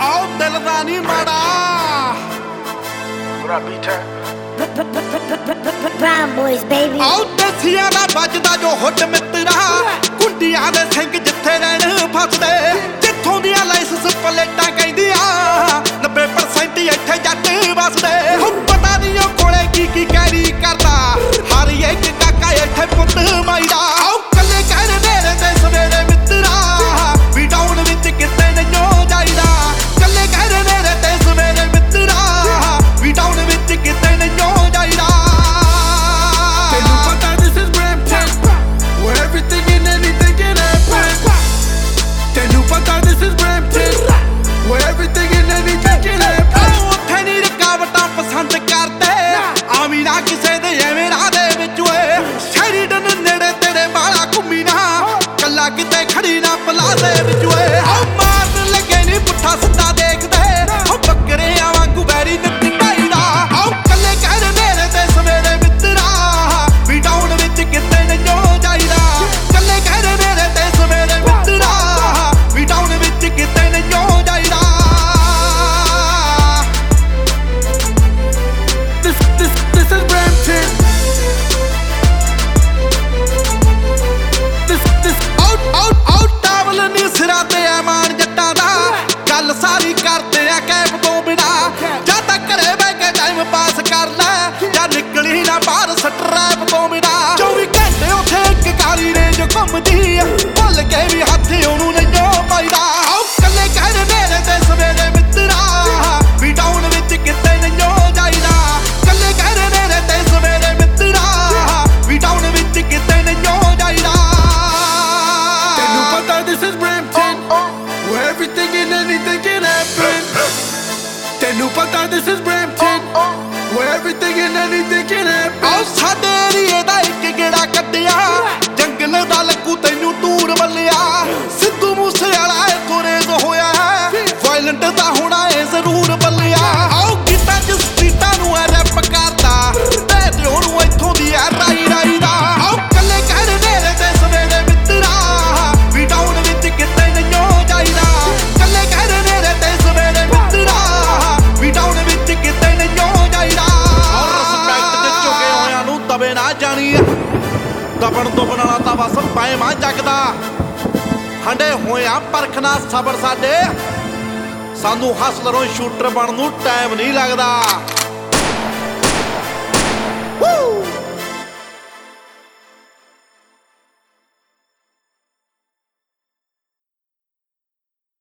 ਆਉ ਦਿਲ ਦਾ ਨਹੀਂ ਮੜਾ Brown boys, baby. ਆਉ ਦੇਸੀਆਂ ਦਾ ਵੱਜਦਾ ਜੋ ਹੁੱਟ ਮਿੱਤਰਾ ਕੁੰਡੀਆਂ ਦੇ ਸਿੰਘ ਜਿੱਥੇ ਰਹਿਣ ਫਸਦੇ। ਜਿੱਥੋਂ ਦੀਆਂ ਲਾਇਸੈਂਸ ਪਲੇਟਾਂ ਕਹਿੰਦੀਆਂ। 90% ਇੱਥੇ ਜੱਟ ਵਸਦੇ। ਹੁਣ ਪਤਾ ਨਹੀਂ ਉਹ ਕੋਲੇ ਕੀ ਕੀ ਤਪਦੀ ਆ ਭੁੱਲ ਕੇ ਵੀ ਹੱਥ ਉਹਨੂੰ ਨਹੀਂ ਪਾਈਦਾ ਕੱਲੇ ਕਹਿ ਮੇਰੇ ਤੇ ਸਵੇਰੇ ਮਿੱਤਰਾ ਵੀ ਡਾਊਨ ਵਿੱਚ ਕਿਤੇ ਨਹੀਂ ਜਾਈਦਾ ਕੱਲੇ ਕਹਿ ਮੇਰੇ ਤੇ ਸਵੇਰੇ ਮਿੱਤਰਾ ਵੀ ਡਾਊਨ ਵਿੱਚ ਕਿਤੇ ਨਹੀਂ ਜਾਈਦਾ ਤੈਨੂੰ ਪਤਾ this is Brampton where everything and anything can happen ਤੈਨੂੰ ਪਤਾ this is Brampton where everything and anything can happen ਸਾਡੇ ਏਰੀਏ ਦਾ ਦਬੇ ਨਾ ਜਾਣੀ ਦਬਣ ਦੁਬਣ ਵਾਲਾ ਤਾਂ ਬਸ ਪਾਏ ਮਾਂ ਜਗਦਾ। ਹੰਡੇ ਹੋਇਆ ਪਰਖਣਾ ਸਬਰ ਸਾਡੇ। ਸਾਨੂੰ ਹਸਲਰੋਂ ਸ਼ੂਟਰ ਬਣਨ ਨੂੰ ਟਾਈਮ ਨਹੀਂ ਲੱਗਦਾ।